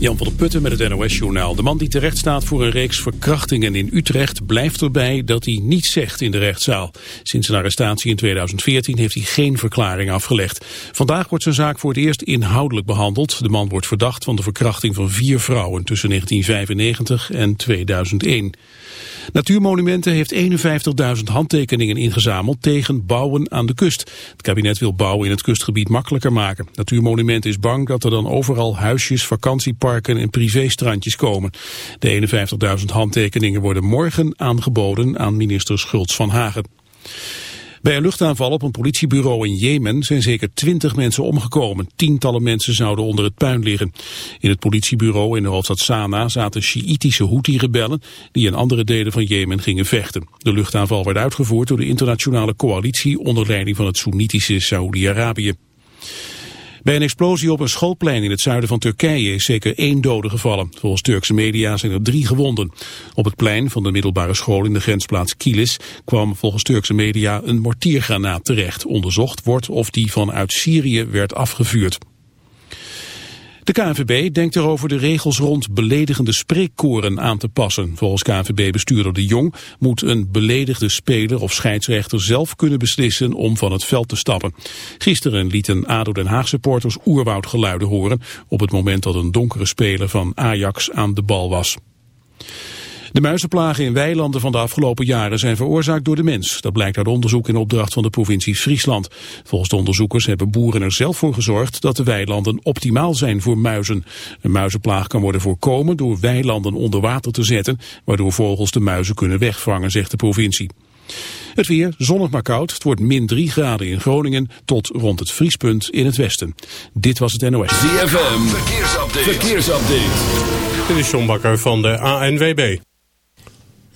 Jan van der Putten met het NOS-journaal. De man die terecht staat voor een reeks verkrachtingen in Utrecht blijft erbij dat hij niets zegt in de rechtszaal. Sinds zijn arrestatie in 2014 heeft hij geen verklaring afgelegd. Vandaag wordt zijn zaak voor het eerst inhoudelijk behandeld. De man wordt verdacht van de verkrachting van vier vrouwen tussen 1995 en 2001. Natuurmonumenten heeft 51.000 handtekeningen ingezameld tegen bouwen aan de kust. Het kabinet wil bouwen in het kustgebied makkelijker maken. Natuurmonumenten is bang dat er dan overal huisjes, vakantieparken en privéstrandjes komen. De 51.000 handtekeningen worden morgen aangeboden aan minister Schultz van Hagen. Bij een luchtaanval op een politiebureau in Jemen zijn zeker twintig mensen omgekomen. Tientallen mensen zouden onder het puin liggen. In het politiebureau in de hoofdstad Sanaa zaten Sjiitische Houthi-rebellen die in andere delen van Jemen gingen vechten. De luchtaanval werd uitgevoerd door de internationale coalitie onder leiding van het Soenitische Saoedi-Arabië. Bij een explosie op een schoolplein in het zuiden van Turkije is zeker één dode gevallen. Volgens Turkse media zijn er drie gewonden. Op het plein van de middelbare school in de grensplaats Kilis kwam volgens Turkse media een mortiergranaat terecht. Onderzocht wordt of die vanuit Syrië werd afgevuurd. De KNVB denkt erover de regels rond beledigende spreekkoren aan te passen. Volgens KNVB-bestuurder De Jong moet een beledigde speler of scheidsrechter zelf kunnen beslissen om van het veld te stappen. Gisteren lieten ADO Den Haag supporters oerwoudgeluiden horen op het moment dat een donkere speler van Ajax aan de bal was. De muizenplagen in weilanden van de afgelopen jaren zijn veroorzaakt door de mens. Dat blijkt uit onderzoek in opdracht van de provincie Friesland. Volgens de onderzoekers hebben boeren er zelf voor gezorgd dat de weilanden optimaal zijn voor muizen. Een muizenplaag kan worden voorkomen door weilanden onder water te zetten, waardoor vogels de muizen kunnen wegvangen, zegt de provincie. Het weer, zonnig maar koud. Het wordt min 3 graden in Groningen tot rond het vriespunt in het westen. Dit was het NOS. ZFM, verkeersupdate. verkeersupdate. Dit is John Bakker van de ANWB.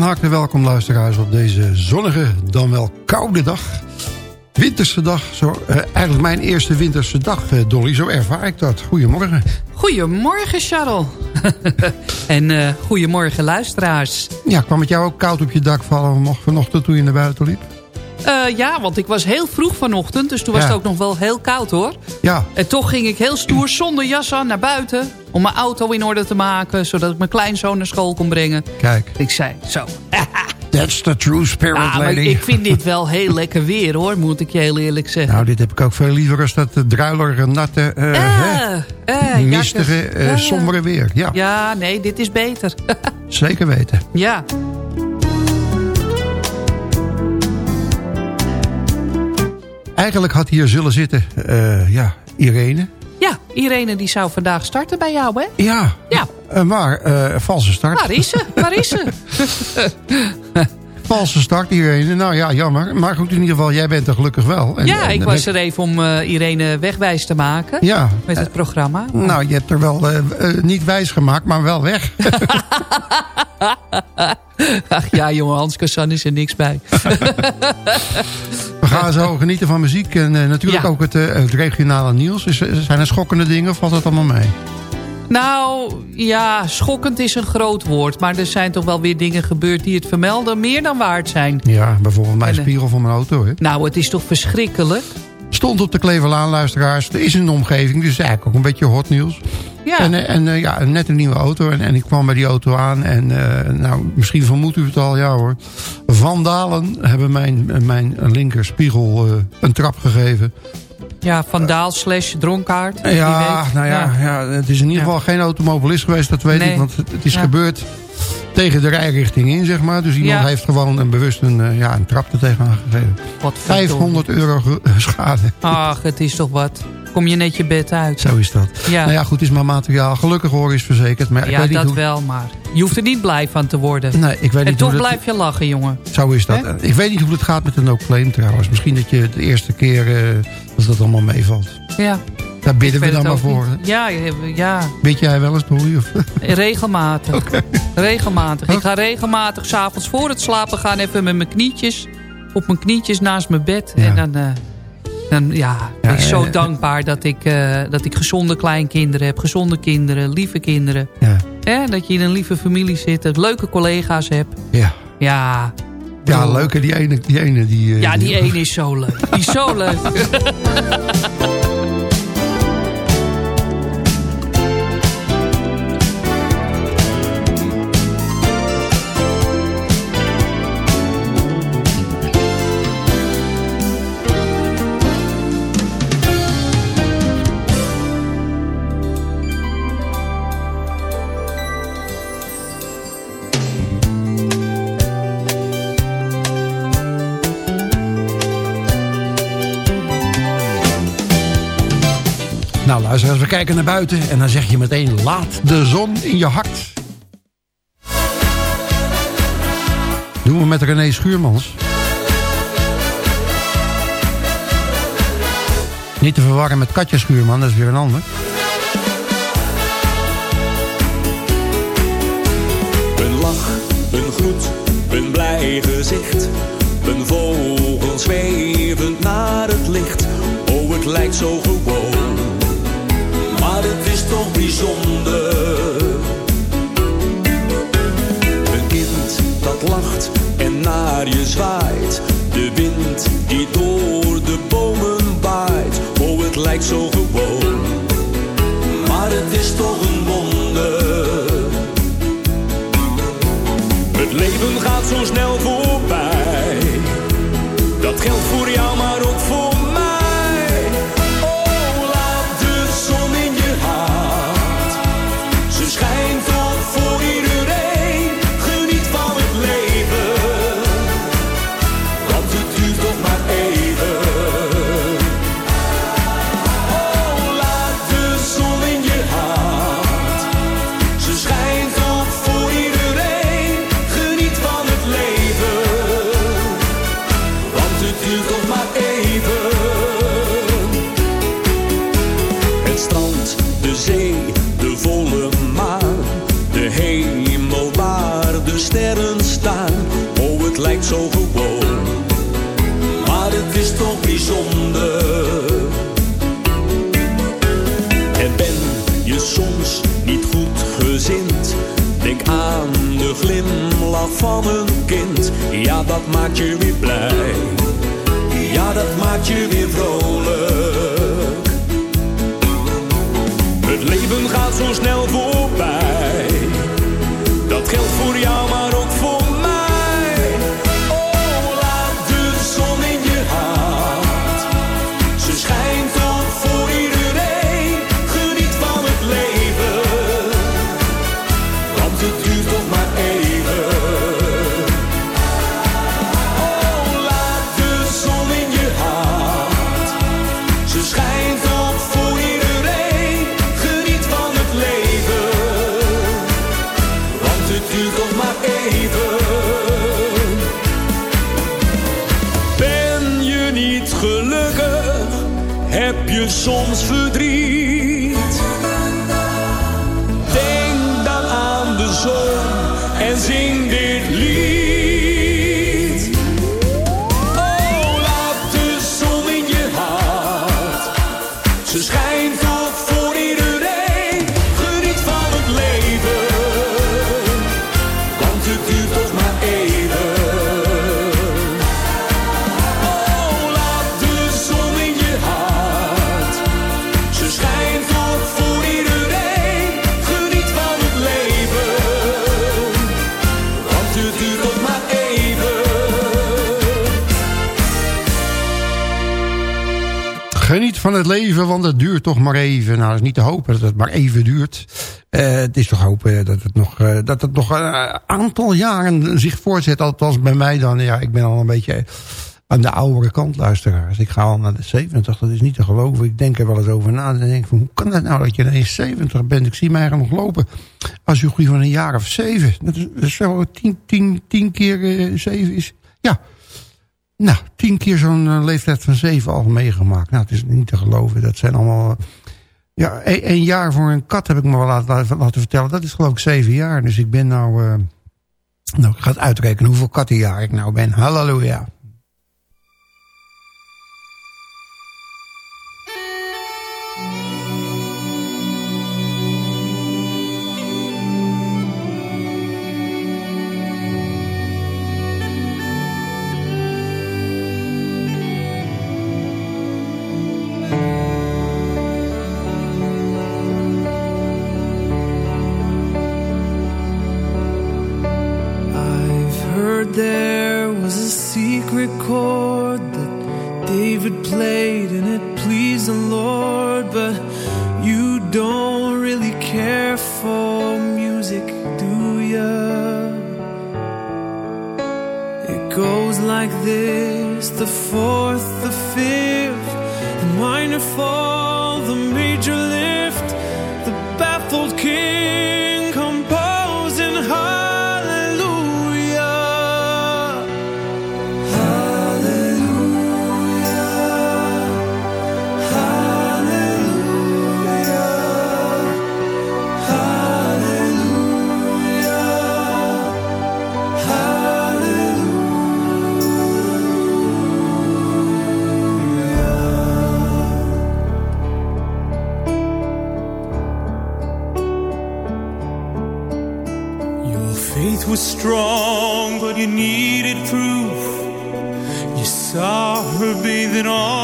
Van harte welkom luisteraars op deze zonnige, dan wel koude dag. winterse dag. Zo, eh, eigenlijk mijn eerste winterse dag, eh, Dolly. Zo ervaar ik dat. Goedemorgen. Goedemorgen, Charles. en eh goedemorgen, luisteraars. Ja, kwam het jou ook koud op je dak vallen vanochtend toen je naar buiten liep? Eh, ja, want ik was heel vroeg vanochtend, dus toen was Ja. het ook nog wel heel koud hoor. Ja, En toch ging ik heel stoer zonder jas aan naar buiten... om mijn auto in orde te maken, zodat ik mijn kleinzoon naar school kon brengen. kijk. Ik zei, zo. That's the true spirit, Ja, maar lady. ik vind dit wel heel lekker weer hoor, moet ik je heel eerlijk zeggen. Nou, dit heb ik ook veel liever als dat uh, druilerige, natte, eh, hè, Eh, eh, mistige, eh, sombere weer. Ja, Ja, nee, dit is beter. zeker weten. ja. Eigenlijk had hier zullen zitten, eh, ja, Irene. ja, Irene die zou vandaag starten bij jou, hè? Ja, Ja, eh, maar eh, valse start. waar is ze? Waar is ze? Valse start, Irene. Nou ja, jammer. Maar goed, in ieder geval, jij bent er gelukkig wel. En- ja, en- ik was er even om eh, Irene wegwijs te maken. Ja, Met het programma. nou, je hebt er wel eh, eh, niet wijs gemaakt, maar wel weg. Ach ja, jongen, Hans Kassan is er niks bij. We gaan zo genieten van muziek en eh, natuurlijk Ja. ook het, eh, het regionale nieuws. Is, zijn er schokkende dingen of valt dat allemaal mee? Nou, ja, schokkend is een groot woord. Maar er zijn toch wel weer dingen gebeurd die het vermelden meer dan waard zijn. Ja, bijvoorbeeld mijn En, eh, spiegel van mijn auto. Hè. Nou, het is toch verschrikkelijk? Stond op de Kleverlaan, luisteraars. Er is een omgeving, dus eigenlijk ook een beetje hot nieuws. Ja, En, eh, en eh, ja, net een nieuwe auto. En, en ik kwam bij die auto aan. En nou, misschien vermoedt u het al, ja hoor. Vandalen hebben mijn, mijn linker spiegel eh, een trap gegeven. Ja vandaal slash dronkaard. Ja, weet. nou ja, ja. het is in ieder Ja. geval geen automobilist geweest, dat weet Nee. ik. Want het, is gebeurd tegen de rijrichting in, zeg maar. Dus iemand heeft gewoon een bewust een, eh, ja, een trap er tegenaan gegeven. Wat 500 euro schade. Ach, het is toch wat. Kom je net je bed uit. Zo is dat. Ja, Nou ja, goed, is maar materiaal. Gelukkig hoor is verzekerd. Maar ik ja weet niet dat hoe... wel, maar je hoeft er niet blij van te worden. Nee, ik weet En niet toch hoe dat... blijf je lachen, jongen. Zo is dat. Ik weet niet hoe het gaat met een no-claim trouwens. Misschien dat je de eerste keer eh, dat dat allemaal meevalt. Ja, Daar bidden we ik dan maar voor. Ja, ja, Bid jij wel eens, Dolly? Of? regelmatig. Regelmatig. Ik ga regelmatig s'avonds voor het slapen gaan even met mijn knietjes. Op mijn knietjes naast mijn bed. Ja. En dan, eh, dan ja, ik ben Ja, zo eh, dankbaar dat ik, eh, dat ik gezonde kleinkinderen heb. Gezonde kinderen, lieve kinderen. Ja. Hè, dat je in een lieve familie zit. dat ik leuke collega's hebt. Ja. Ja, Ja, leuk. hè, Die ene, die ene die... eh, Ja, die ene is zo leuk. Die is zo leuk. als we kijken naar buiten en dan zeg je meteen... laat de zon in je hart. Doen we met René Schuurmans. Niet te verwarren met Katja Schuurman, dat is weer een ander. Een lach, een groet, een blij gezicht. Een vogel zwevend naar het licht. Oh, het lijkt zo gewoon. Toch bijzonder. Een kind dat lacht en naar je zwaait. De wind die door de bomen waait. Oh, het lijkt zo gewoon. Maar het is toch een wonder. Het leven gaat zo snel voorbij. Dat geldt voor jou, maar ook voor Ze schijnt van het leven, want het duurt toch maar even. Nou, dat is niet te hopen dat het maar even duurt. Eh, het is toch hopen dat het nog, eh, dat het nog een aantal jaren zich voortzet. Althans bij mij dan. Ja, ik ben al een beetje aan de oudere kant luisteraars. Ik ga al naar de 70, dat is niet te geloven. Ik denk er wel eens over na. Dan denk van, hoe kan het nou dat je ineens 70 bent? Ik zie mij nog lopen als je van een jaar of zeven. Dat is, dat zo tien, tien, tien keer eh, zeven is... Ja, nou, tien keer zo'n eh, leeftijd van zeven al meegemaakt. Nou, het is niet te geloven. Dat zijn allemaal... Ja, een, een jaar voor een kat heb ik me wel laten, laten, vertellen. Dat is geloof ik zeven jaar. Dus ik ben nou... eh, nou, ik ga het uitrekenen hoeveel kattenjaar ik nou ben. Halleluja. Goes like this the fourth, the fifth, the minor fall, the major strong, but you needed proof. You saw her bathing on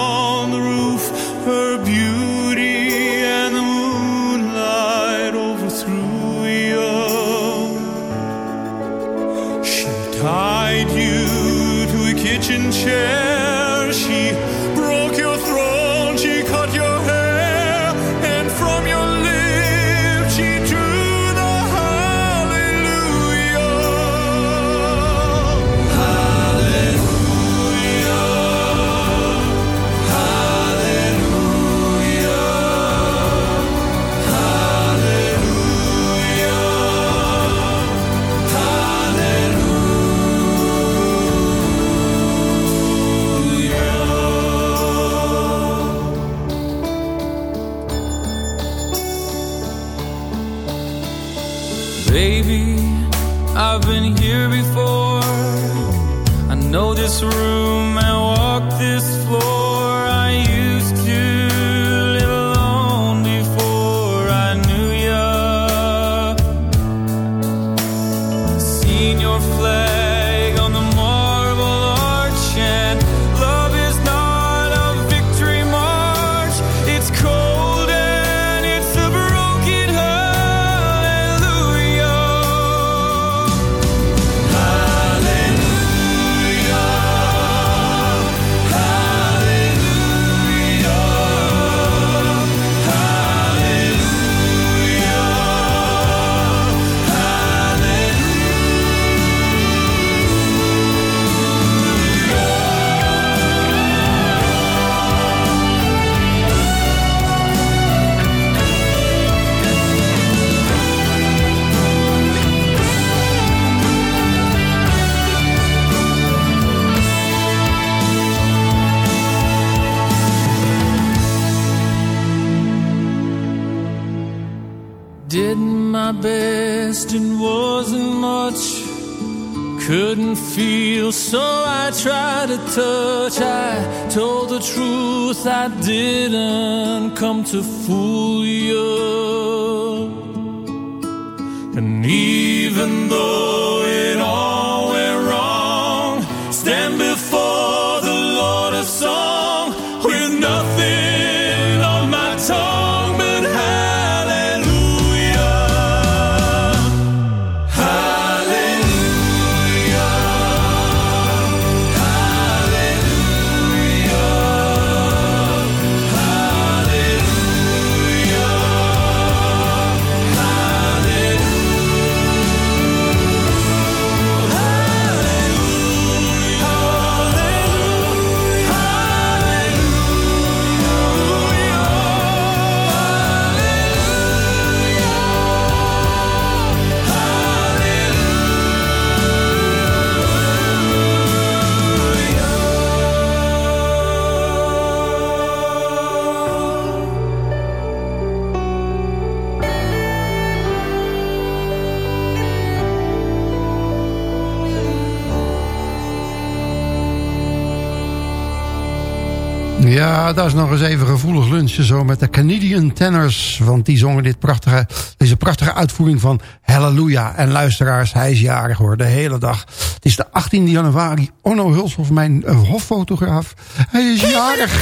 Ja, dat is nog eens even gevoelig lunchen zo met de Canadian Tenors. Want die zongen dit prachtige, deze prachtige uitvoering van Halleluja. En luisteraars, hij is jarig hoor, de hele dag. Het is de 18e januari. Onno Hulshoff, mijn hoffotograaf. Hij is jarig.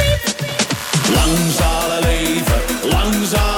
Lang zal hij leven, lang zal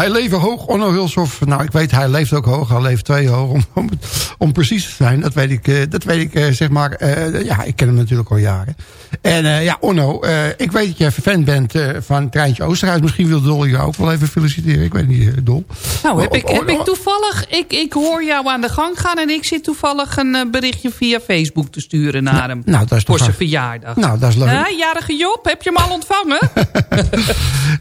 hij leeft hoog, Onno Hulshoff. Nou, ik weet, hij leeft ook hoog. Hij leeft twee hoog, om, om precies te zijn. Dat weet ik, eh, dat weet ik eh, zeg maar. eh, ja, ik ken hem natuurlijk al jaren. En ja, Onno, ik weet dat je fan bent van Treintje Oosterhuis. Misschien wil Dol je ook wel even feliciteren. Ik weet niet, Dol. Nou, heb Oh, ik, oh, heb ik oh, toevallig... Ik, ik hoor jou aan de gang gaan en ik zit toevallig een berichtje via Facebook te sturen naar hem. nou, dat is toch Voor zijn verjaardag. Nou, dat is leuk. Hè, jarige Job, heb je hem al ontvangen?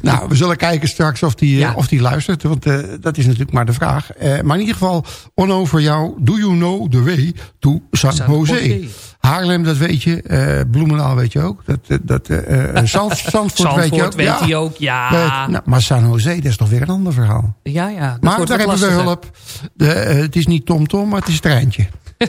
Nou, we zullen kijken straks of die, Ja. of die luistert. Want dat is natuurlijk maar de vraag. Maar in ieder geval, Onno, voor jou. Do you know the way to San, San Jose? Jose. Haarlem, dat weet je. eh Bloemendaal weet je ook. Dat, eh, dat, eh, eh, Zand, Zandvoort, weet je Zandvoort ook. weet hij ook, ja. Nou, maar San Jose, dat is toch weer een ander verhaal. ja, ja. maar daar hebben we hulp. De, het is niet TomTom, Tom, maar het is treintje.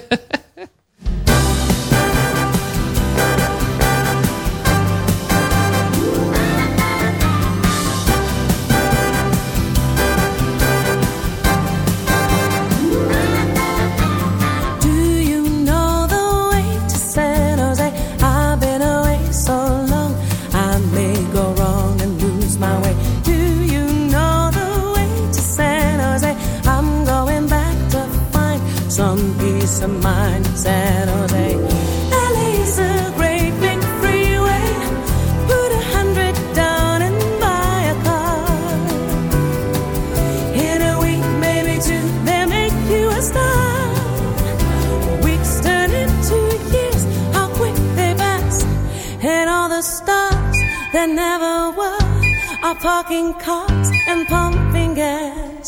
parking cars and pumping gas.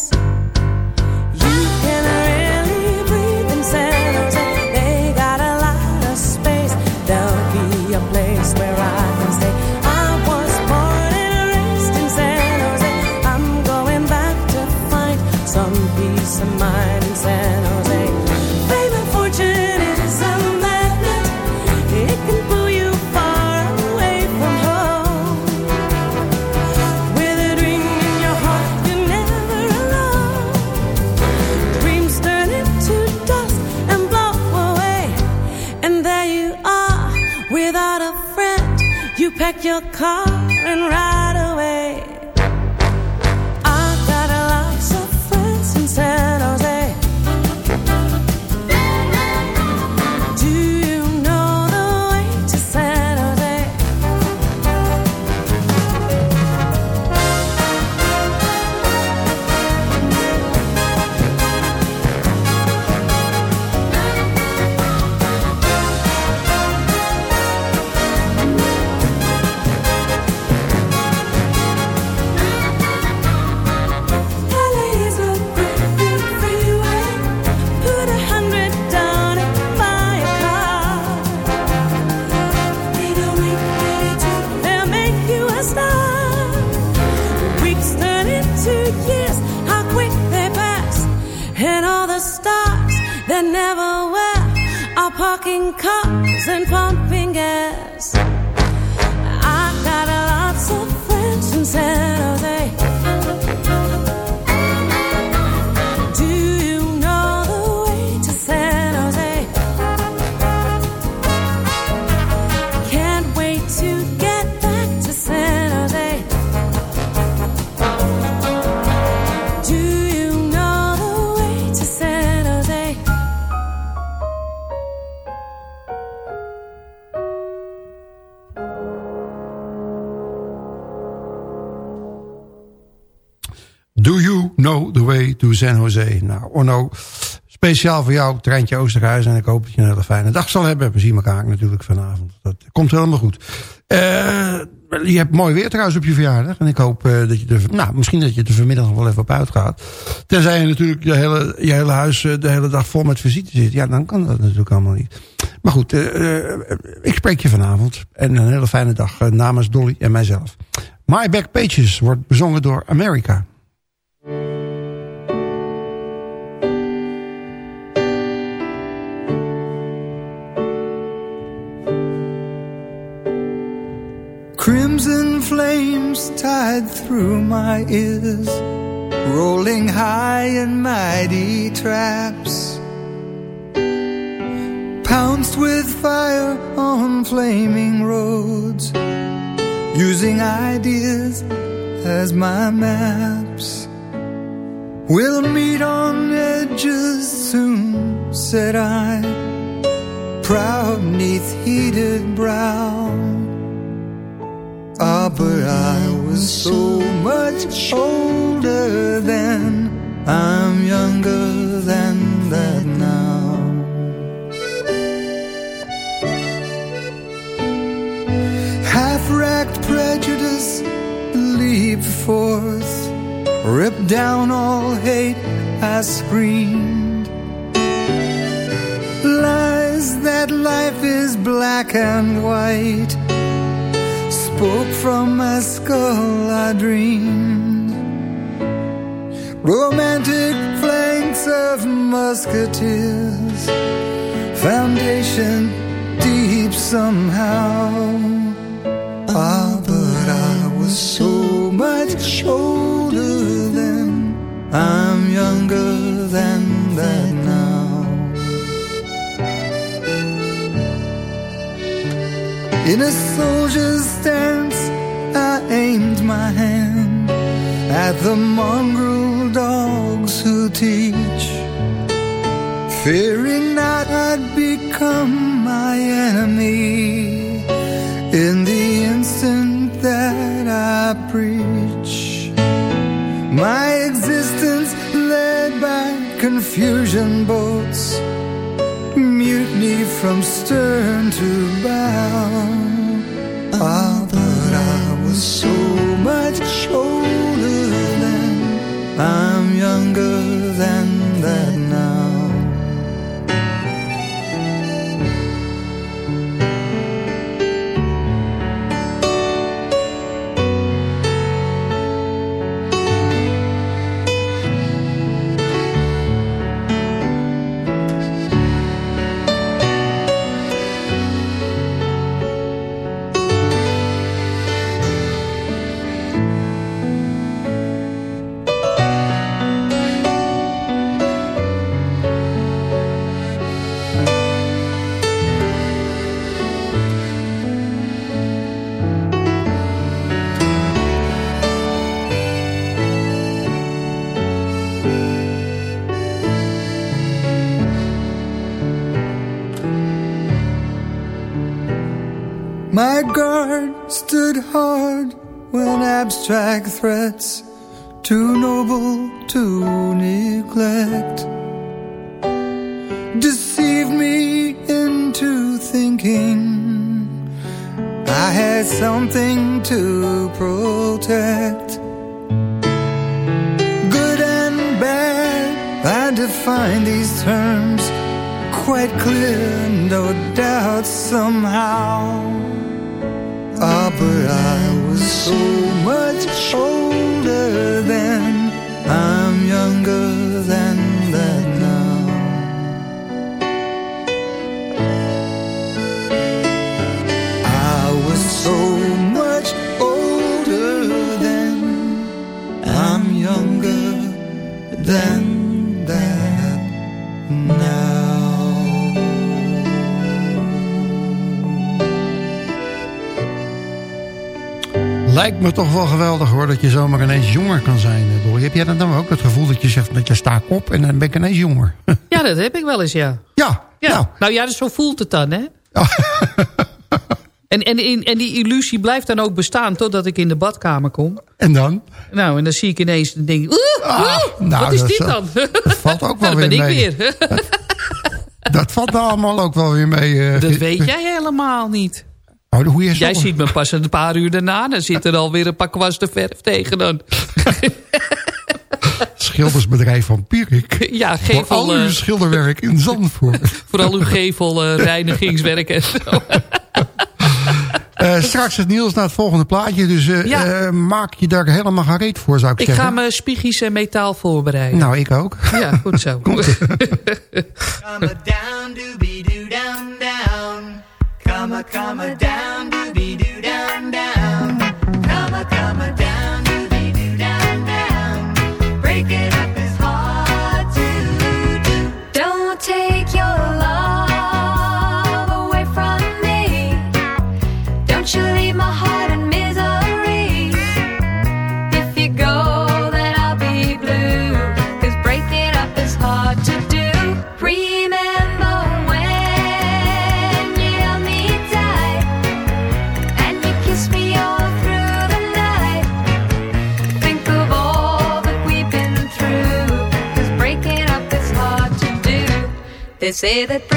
Car San Jose? Nou, Orno, speciaal voor jou, Treintje Oosterhuis. En ik hoop dat je een hele fijne dag zal hebben. We zien elkaar natuurlijk vanavond. Dat komt helemaal goed. Eh, je hebt mooi weer trouwens op je verjaardag. En ik hoop eh, dat je er, nou, misschien dat je er vanmiddag wel even op uitgaat. Tenzij je natuurlijk je hele, je hele huis eh, de hele dag vol met visite zit. Ja, dan kan dat natuurlijk allemaal niet. Maar goed, ik spreek je vanavond. En een hele fijne dag namens Dolly en mijzelf. My Back Pages wordt bezongen door America. Crimson flames tied through my ears, rolling high in mighty traps. Pounced with fire on flaming roads, using ideas as my maps. We'll meet on edges soon, said I, proud neath heated brow. Ah, but I was so much older then. I'm younger than that now. Half racked prejudice leaped forth, ripped down all hate. I screamed. Lies that life is black and white spoke from my skull I dreamed. Romantic flanks of musketeers. Foundation deep somehow. Ah, but I was so much older then. I'm younger than that In a soldier's stance, I aimed my hand at the mongrel dogs who teach, fearing not I'd become my enemy in the instant that I preach. My existence led by confusion boats from stern to bow. Ah, but I was so much older then. I'm younger My guard stood hard when abstract threats, too noble to neglect, deceived me into thinking I had something to protect. Good and bad, I define these terms quite clear, no doubt somehow. But I was so much older then, I'm younger Lijkt me toch wel geweldig hoor, dat je zomaar ineens jonger kan zijn. eh, Dolly. Heb jij dat dan ook, het gevoel dat je zegt, dat je sta ik op en dan ben ik ineens jonger? Ja, dat heb ik wel eens, ja. Ja, ja. Nou, ja, dus zo voelt het dan, hè? En, en, en, en die illusie blijft dan ook bestaan totdat ik in de badkamer kom. En dan? Nou, en dan zie ik ineens, dan denk ik, oeh, oeh, nou, wat is dat dit dan? Dat valt ook wel Ja, dan weer ben mee. ik weer. Dat valt nou allemaal ook wel weer mee. eh, Dat weet jij helemaal niet. Oh, hoe je Jij ziet me pas een paar uur daarna. Dan zit er alweer een paar kwasten verf tegen dan. schildersbedrijf van Pierik. Ja, Voor gevel, al uw eh, schilderwerk in Zandvoort. vooral uw gevel eh, reinigingswerk en zo. Eh, straks het nieuws naar het volgende plaatje. Dus eh, Ja. eh, maak je daar helemaal gereed voor, zou ik, Ik zeggen. ga mijn spiegies en metaal voorbereiden. Nou, ik ook. Ja, goed zo. Come comma down. Say that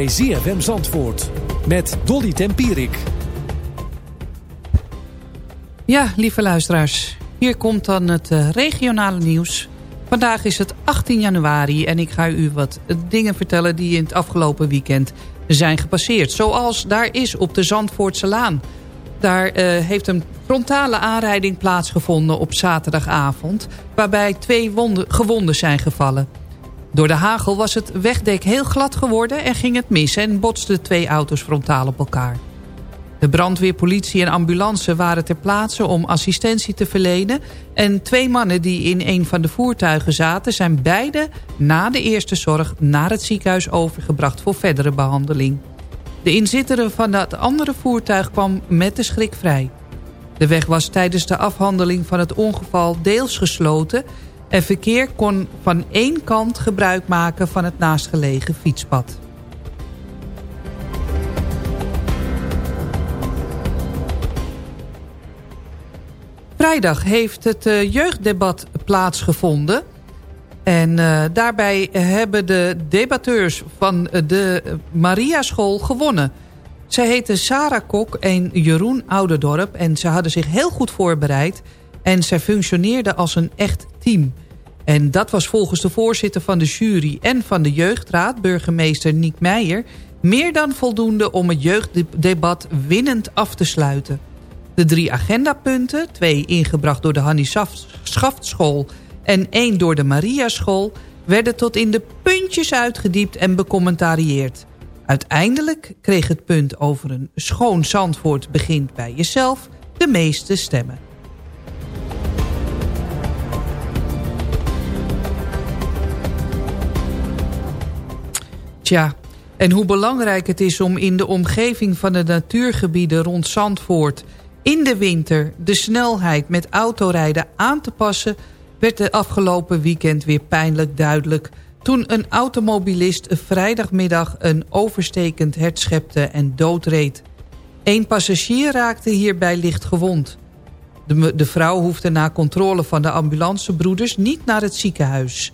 bij ZFM Zandvoort met Dolly Tempierik. Ja, lieve luisteraars. Hier komt dan het eh, regionale nieuws. Vandaag is het 18 januari en ik ga u wat dingen vertellen... die in het afgelopen weekend zijn gepasseerd. Zoals daar is op de Zandvoortse Laan. Daar eh, heeft een frontale aanrijding plaatsgevonden op zaterdagavond... waarbij twee wonden, gewonden zijn gevallen. Door de hagel was het wegdek heel glad geworden en ging het mis... en botsten twee auto's frontaal op elkaar. De brandweer, politie en ambulance waren ter plaatse om assistentie te verlenen... en twee mannen die in een van de voertuigen zaten... zijn beide na de eerste zorg naar het ziekenhuis overgebracht voor verdere behandeling. De inzitter van het andere voertuig kwam met de schrik vrij. De weg was tijdens de afhandeling van het ongeval deels gesloten... en verkeer kon van één kant gebruik maken van het naastgelegen fietspad. Vrijdag heeft het eh, jeugddebat plaatsgevonden. En uh, daarbij hebben de debatteurs van de Maria School gewonnen. Zij heten Sarah Kok en Jeroen Ouderdorp. En ze hadden zich heel goed voorbereid. En zij functioneerden als een echt team. En dat was volgens de voorzitter van de jury en van de jeugdraad... burgemeester Niek Meijer... meer dan voldoende om het jeugddebat winnend af te sluiten. De drie agendapunten, twee ingebracht door de Hannie Schaftschool en één door de Maria School... werden tot in de puntjes uitgediept en becommentarieerd. Uiteindelijk kreeg het punt over een schoon Zandvoort begint bij jezelf de meeste stemmen. Tja, en hoe belangrijk het is om in de omgeving van de natuurgebieden rond Zandvoort... in de winter de snelheid met autorijden aan te passen... werd de afgelopen weekend weer pijnlijk duidelijk... toen een automobilist vrijdagmiddag een overstekend hert schepte en doodreed. Eén passagier raakte hierbij licht gewond. De, de vrouw hoefde na controle van de ambulancebroeders niet naar het ziekenhuis...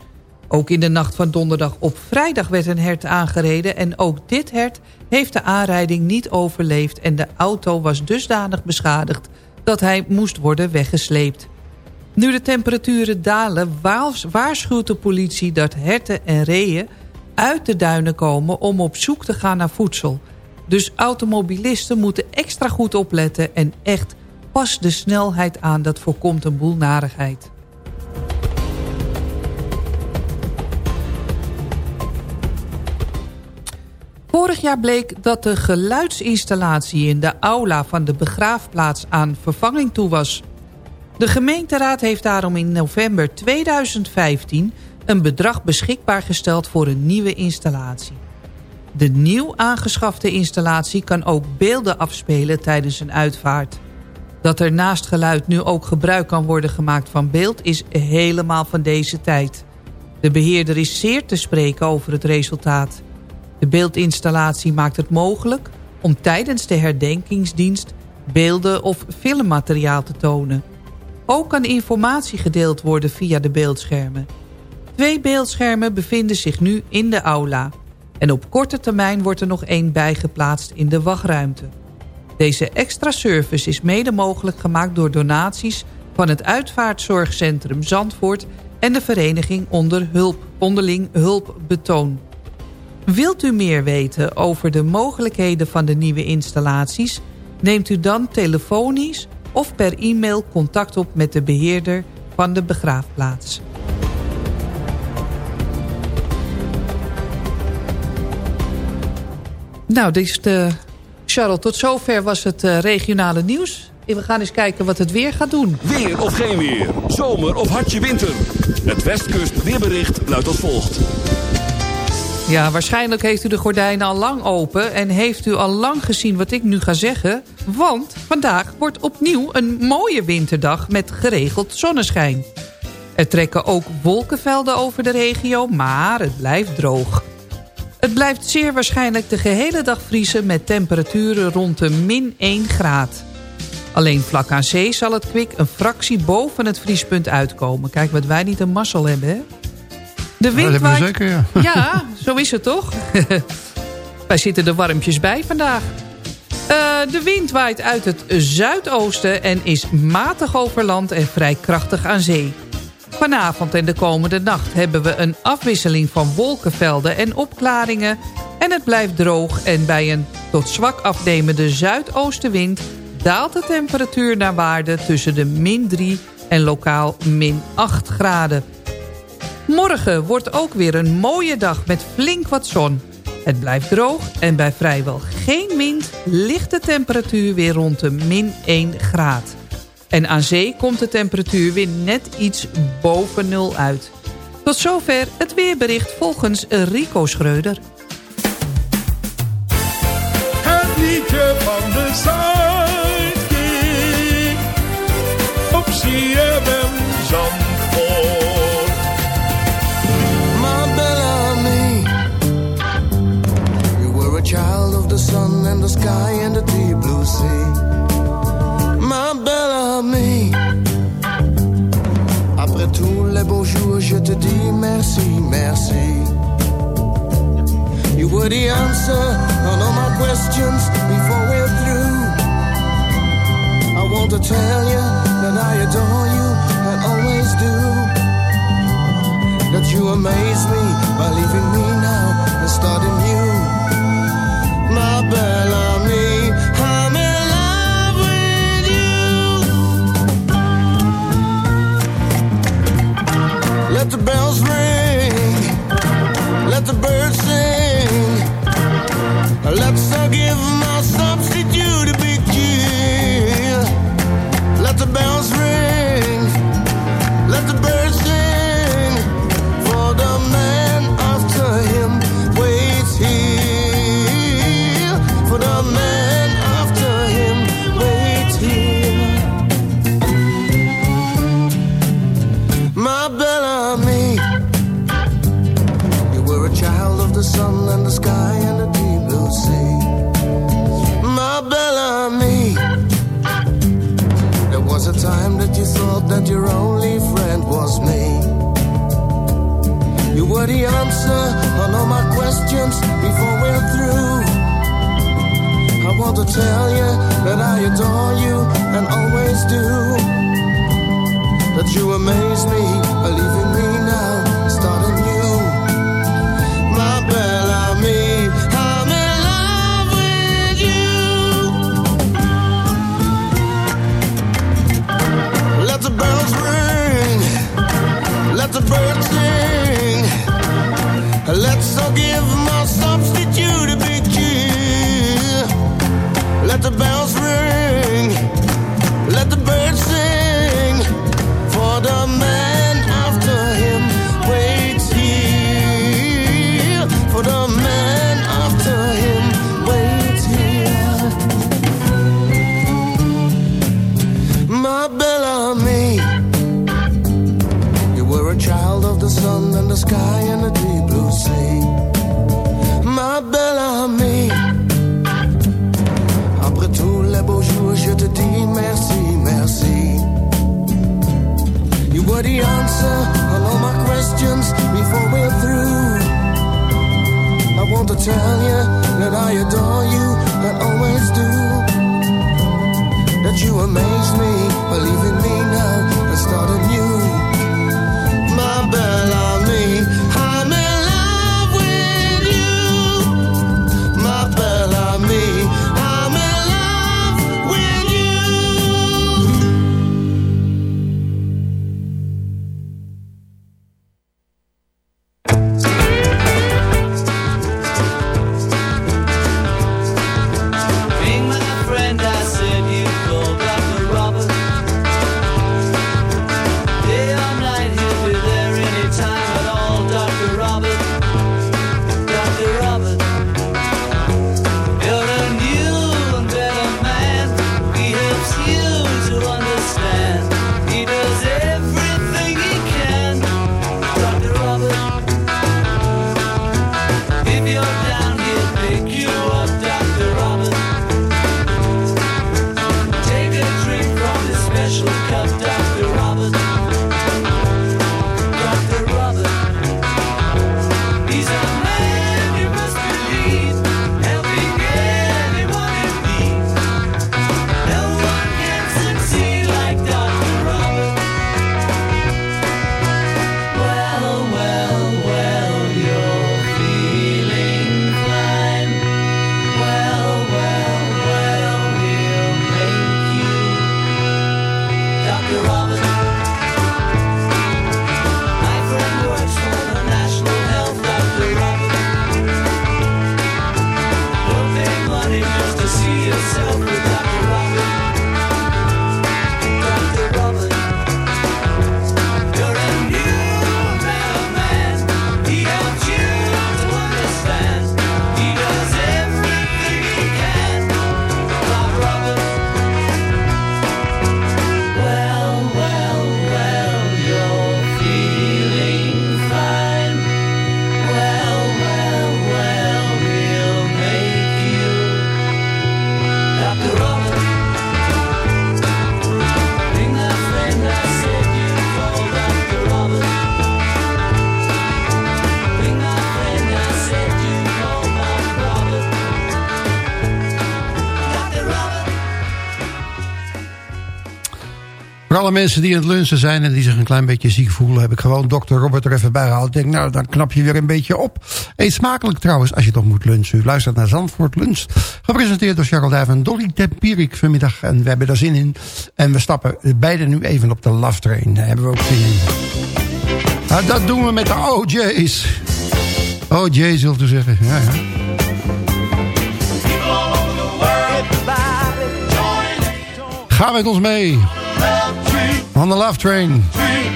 Ook in de nacht van donderdag op vrijdag werd een hert aangereden... en ook dit hert heeft de aanrijding niet overleefd... en de auto was dusdanig beschadigd dat hij moest worden weggesleept. Nu de temperaturen dalen waarschuwt de politie dat herten en reeën... uit de duinen komen om op zoek te gaan naar voedsel. Dus automobilisten moeten extra goed opletten... en echt pas de snelheid aan, dat voorkomt een boel narigheid. Vorig jaar bleek dat de geluidsinstallatie in de aula van de begraafplaats aan vervanging toe was. De gemeenteraad heeft daarom in november 2015 een bedrag beschikbaar gesteld voor een nieuwe installatie. De nieuw aangeschafte installatie kan ook beelden afspelen tijdens een uitvaart. Dat er naast geluid nu ook gebruik kan worden gemaakt van beeld is helemaal van deze tijd. De beheerder is zeer te spreken over het resultaat. De beeldinstallatie maakt het mogelijk om tijdens de herdenkingsdienst beelden of filmmateriaal te tonen. Ook kan informatie gedeeld worden via de beeldschermen. Twee beeldschermen bevinden zich nu in de aula. En op korte termijn wordt er nog één bijgeplaatst in de wachtruimte. Deze extra service is mede mogelijk gemaakt door donaties van het Uitvaartzorgcentrum Zandvoort en de vereniging onder hulp, onderling hulp betoon. Wilt u meer weten over de mogelijkheden van de nieuwe installaties? Neemt u dan telefonisch of per e-mail contact op met de beheerder van de begraafplaats. Nou, dit is de... Charles, tot zover was het uh, regionale nieuws. We gaan eens kijken wat het weer gaat doen. Weer of geen weer. Zomer of hartje winter. Het Westkust weerbericht luidt als volgt. Ja, waarschijnlijk heeft u de gordijnen al lang open... en heeft u al lang gezien wat ik nu ga zeggen. Want vandaag wordt opnieuw een mooie winterdag met geregeld zonneschijn. Er trekken ook wolkenvelden over de regio, maar het blijft droog. Het blijft zeer waarschijnlijk de gehele dag vriezen... met temperaturen rond de min 1 graad. Alleen vlak aan zee zal het kwik een fractie boven het vriespunt uitkomen. Kijk, wat wij niet een mazzel hebben, hè? De wind we waait- zeker, ja. Ja, zo is het toch? Wij zitten er warmpjes bij vandaag. Eh, de wind waait uit het zuidoosten en is matig over land en vrij krachtig aan zee. Vanavond en de komende nacht hebben we een afwisseling van wolkenvelden en opklaringen... en het blijft droog en bij een tot zwak afnemende zuidoostenwind daalt de temperatuur naar waarde tussen de min 3 en lokaal min 8 graden. Morgen wordt ook weer een mooie dag met flink wat zon. Het blijft droog en bij vrijwel geen wind ligt de temperatuur weer rond de min 1 graad. En aan zee komt de temperatuur weer net iets boven nul uit. Tot zover het weerbericht volgens Rico Schreuder. Het liedje van de. The sun and the sky and the deep blue sea. My Bellamy, après tous les beaux jours, je te dis merci, merci. You were the answer on all my questions before we're through. I want to tell you that I adore you and always do that you amaze me by leaving me now and starting to tell you that I adore you and always do. That you amaze me, mensen die aan het lunchen zijn... en die zich een klein beetje ziek voelen... heb ik gewoon dokter Robert er even bij gehaald. Ik denk, nou, dan knap je weer een beetje op. Eet smakelijk trouwens, als je toch moet lunchen. U luistert naar Zandvoort Lunch. Gepresenteerd door Charles Duijf en Dolly Tempierik vanmiddag. En we hebben er zin in. En we stappen beide nu even op de Love Train. Daar hebben we ook zin in. Nou, dat doen we met de OJ's. OJ, zult u zeggen. Ja, ja. Ga met ons mee. On the Love Train. Don't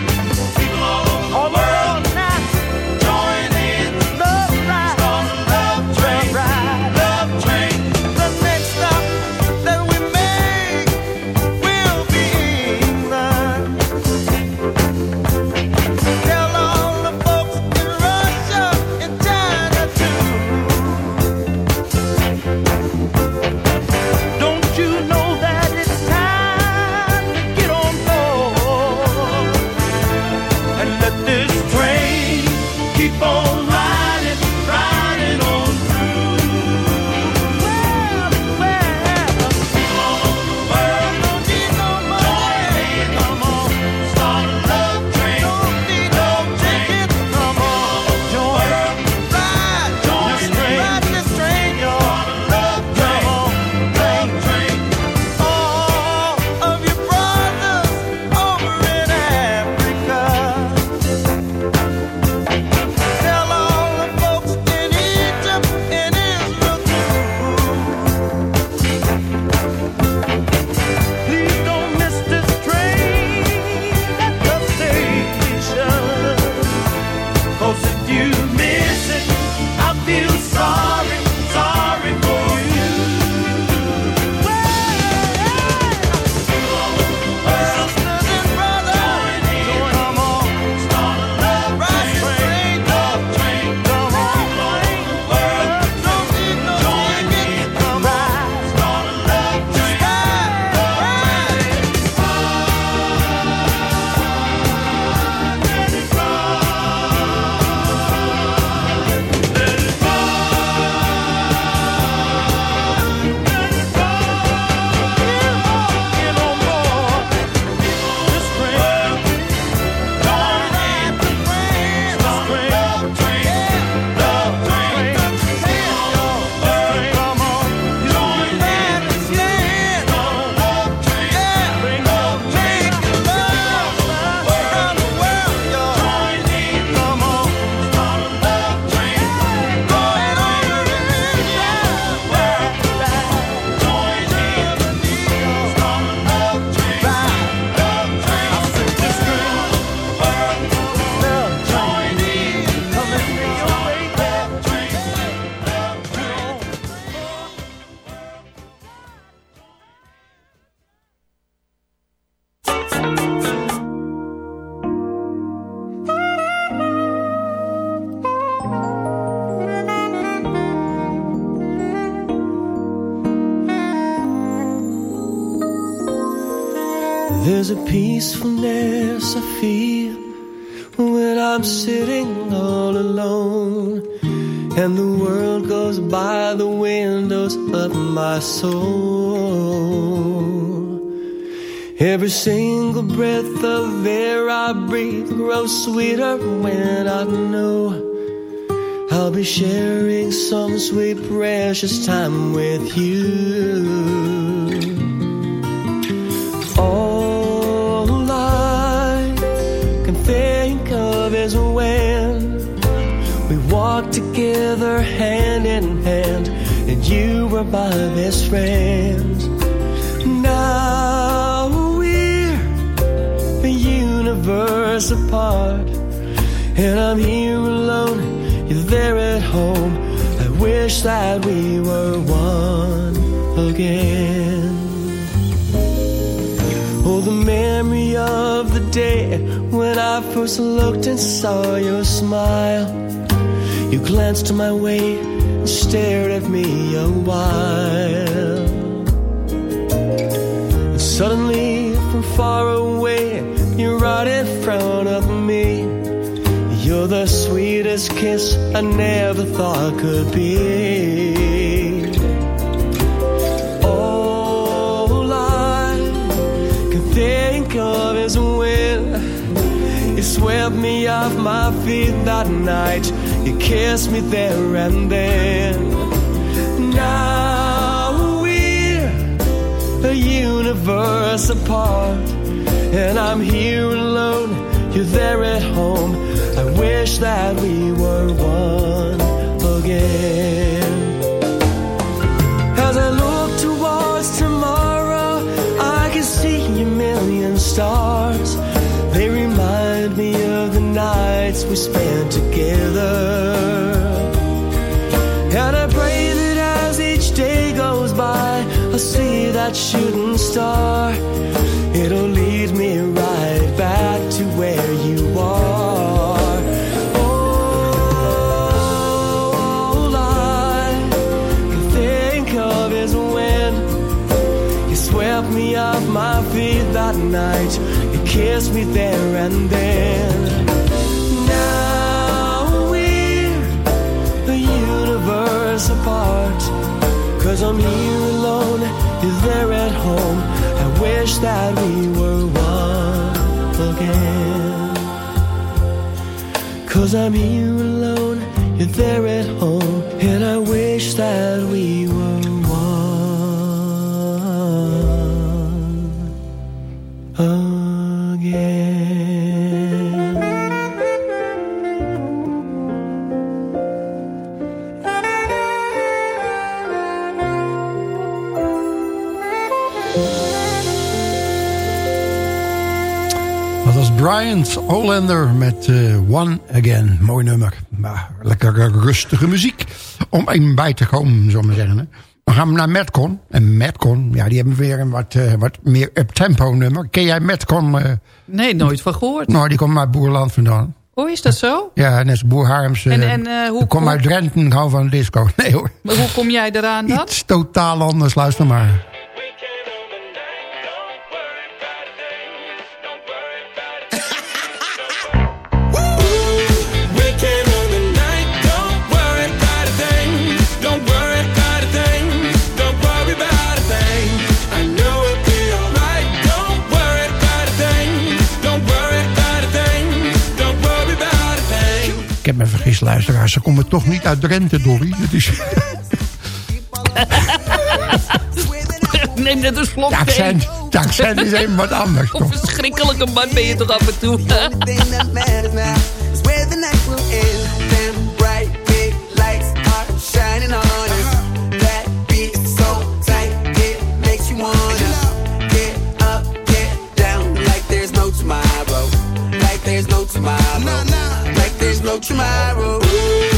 soul. Every single breath of air I breathe grows sweeter when I know I'll be sharing some sweet, precious time with you. All I can think of is when we walk together hand in hand, and you were my best friend. Now we're universe apart, and I'm here alone, you're there at home. I wish that we were one again. Oh, the memory of the day when I first looked and saw your smile. You glanced my way stared at me a while. And suddenly, from far away, you're right in front of me. You're the sweetest kiss I never thought could be. All I can think of is when you swept me off my feet that night. You kissed me there and then. Now we're a universe apart. And I'm here alone, you're there at home. I wish that we were one again. As I look towards tomorrow, I can see a million stars. They remind me of the nights we spent together. And I pray that as each day goes by, I see that shooting star. It'll lead me right back to where you are. All I can think of is when you swept me off my feet that night. You kissed me there and then. Cause I'm here alone, you're there at home. I wish that we were one again. Cause I'm here alone, you're there at home. And I wish that we were Bryant Olander met eh, One Again. Mooi nummer. Maar lekker rustige muziek. Om even bij te komen, zullen we maar zeggen. hè. Dan gaan we naar Metcon. En Metcon, ja, die hebben weer een wat, eh, wat meer up-tempo nummer. Ken jij Metcon? eh? Nee, nooit van gehoord. nou, die komt uit Boerland vandaan. Oh, is dat zo? Ja, net als Boer Harms. En- en, eh, hoe- die komt uit Drenthe, ik hou van disco. Nee hoor, Maar hoe kom jij eraan dan? iets totaal anders. Luister maar. Heb me vergist, luisteraars. Ze komen toch niet uit Drenthe, Dolly. Het is... Neem net een slok de accent is even wat anders, Een toch? verschrikkelijke man ben je toch af en toe. tomorrow. Weekend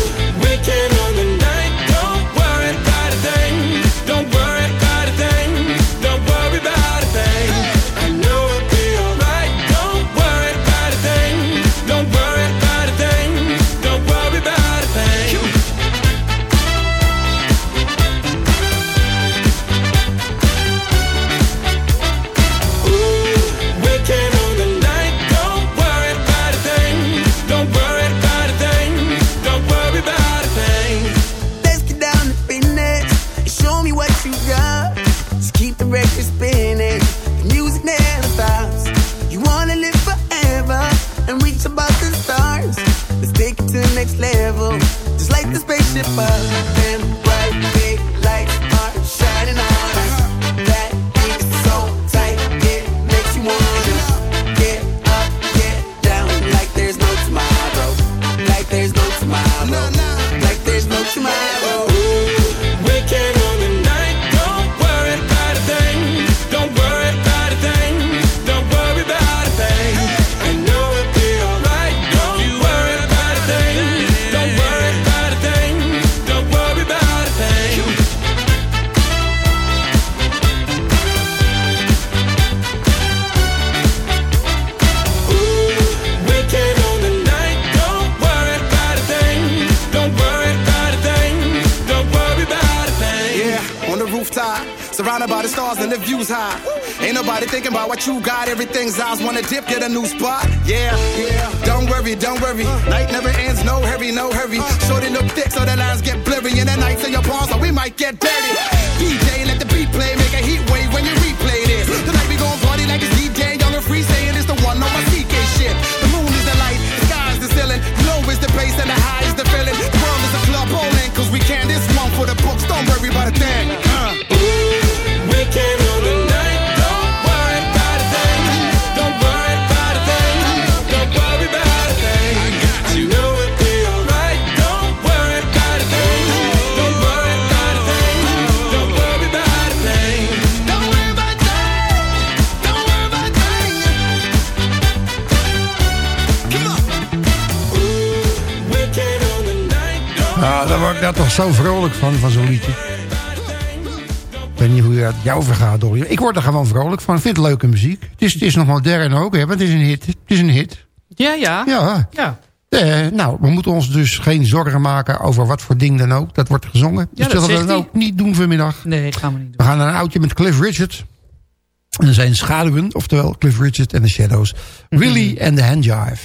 daar toch zo vrolijk van, van zo'n liedje. Ik weet niet hoe het jou vergaat, Dolly. Ik word er gewoon vrolijk van. Ik vind het leuke muziek. Het is, het is nog modern ook, hè, maar het is een hit. Het is een hit. Ja, ja. Ja. Ja. Eh, nou, we moeten ons dus geen zorgen maken over wat voor ding dan ook. Dat wordt gezongen. Ja, dus dat zullen we ook niet doen vanmiddag. Nee, dat gaan we niet We doen. gaan naar een oudje met Cliff Richard. En zijn schaduwen, oftewel Cliff Richard en de Shadows. Willie and the Handjive.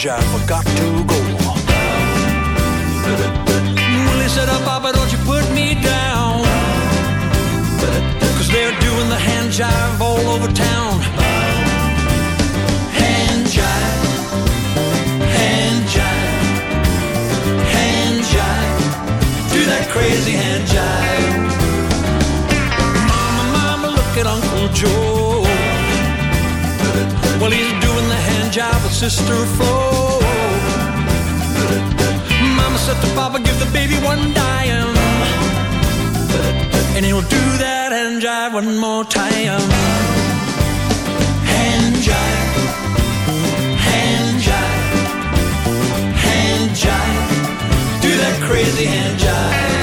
Hand jive forgot to go. Willie said, oh, Papa, don't you put me down. Cause they're doing the hand jive all over town. Hand jive, hand jive, hand jive. Do that crazy hand jive. Mama, mama, look at Uncle Joe. Well, he's doing the hand jive with Sister Flo. Mama said to Papa, give the baby one dime. And he'll do that hand jive one more time. Hand jive, hand jive, hand jive. Do that crazy hand jive.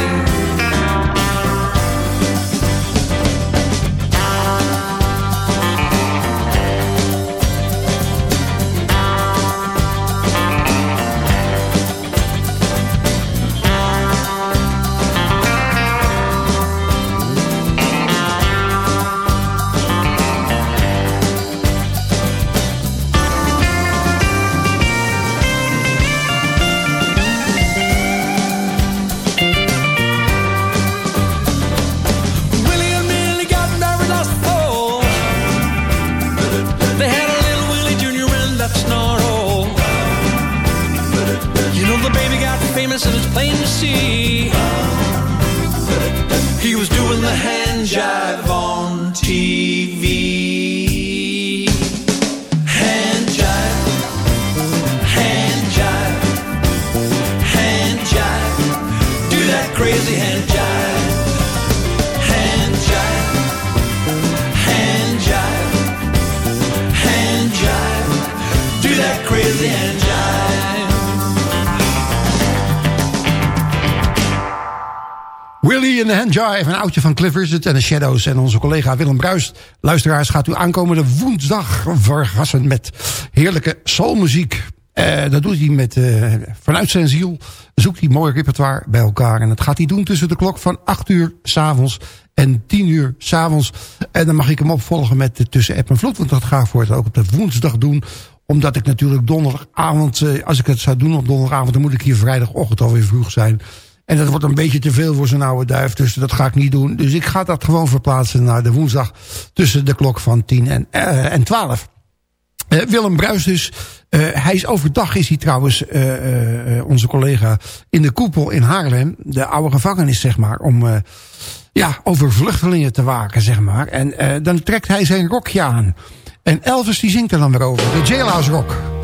Famous and it's plain to see. He was doing the hand jive on TV. Willie in the Handjive, een oudje van Cliff Richard en de Shadows. En onze collega Willem Bruis, luisteraars, gaat u aankomende woensdag vergassen met heerlijke soulmuziek. Eh, dat doet hij met, eh, vanuit zijn ziel, zoekt hij mooi repertoire bij elkaar. En dat gaat hij doen tussen de klok van 8 uur s'avonds en 10 uur s'avonds. En dan mag ik hem opvolgen met tussen app en vloed, want dat ga ik voor het ook op de woensdag doen omdat ik natuurlijk donderdagavond, eh, als ik het zou doen op donderdagavond... dan moet ik hier vrijdagochtend alweer vroeg zijn. En dat wordt een beetje te veel voor zo'n oude duif, dus dat ga ik niet doen. Dus ik ga dat gewoon verplaatsen naar de woensdag tussen de klok van 10 en, eh, en 12. Eh, Willem Bruis dus. Eh, hij is overdag is hij trouwens onze collega in de koepel in Haarlem. De oude gevangenis zeg maar. Om ja, over vluchtelingen te waken zeg maar. En dan trekt hij zijn rokje aan. En Elvis die zingt er dan weer over. De Jailhouse Rock.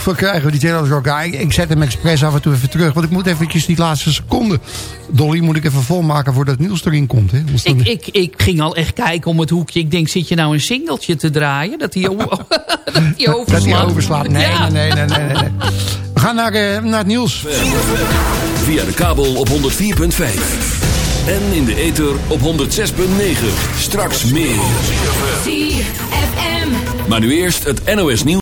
Genoeg van krijgen. Die Taylor Rock. Ja, ik, ik zet hem expres af en toe even terug. Want ik moet eventjes die laatste seconde. Dolly moet ik even volmaken voordat het nieuws erin komt. Hè? Dan- Ik, ik, ik ging al echt kijken om het hoekje. Ik denk, zit je nou een singeltje te draaien? Dat hij, overslaat. Dat hij overslaat. Nee, Ja. nee, nee, nee, nee, nee. We gaan naar, eh, naar het nieuws. Via de kabel op 104.5. En in de ether op 106.9. Straks meer. Maar nu eerst het NOS nieuws.